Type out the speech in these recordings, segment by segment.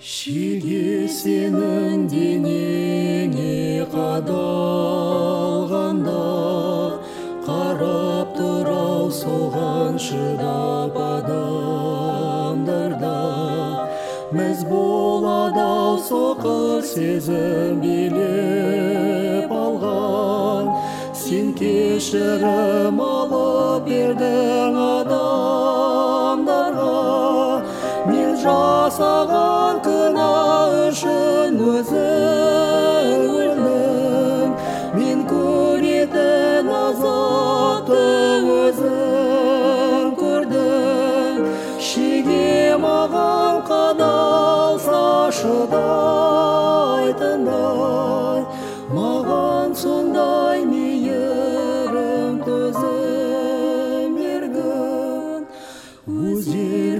шеге сенің денеңе қадалғанда қарап тұрау соған шыдап адамдарда. Мәз болады ау соқыр сезім билеп алған. Сен кешірім алып бердің адамдарға. Мен жасаған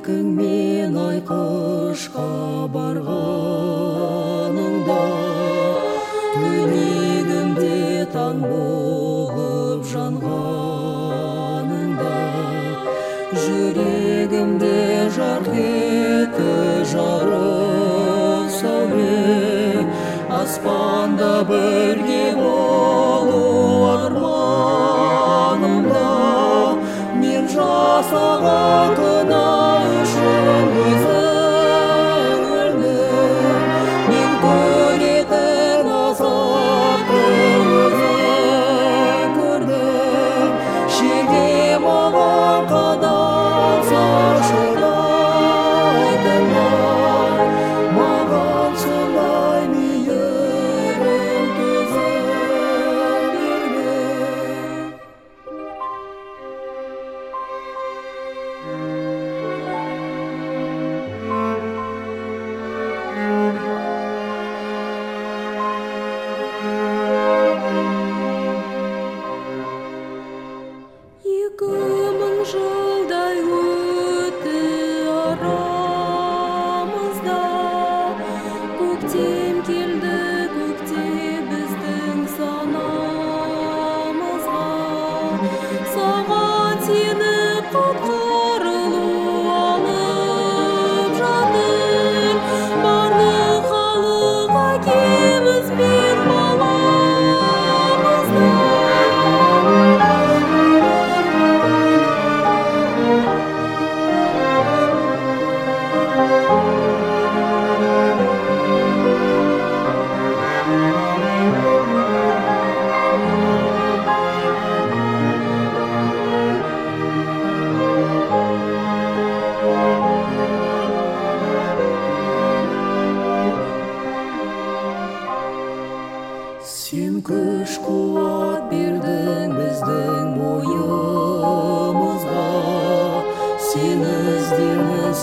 еркіңмен айқышқа барғаныңда тілегімде таң болып жанғаныңда жүрегімде жарқ етті жарық сәуле аспанда бірге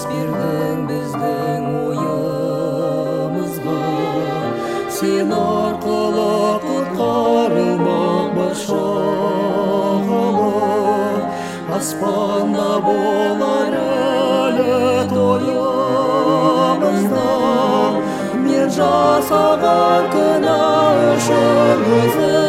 бердің біздің ойымызға сен арқылы құтқарылмақ барша халық аспанда болар әлі тойымызда мен жасаған күнә үшін өзің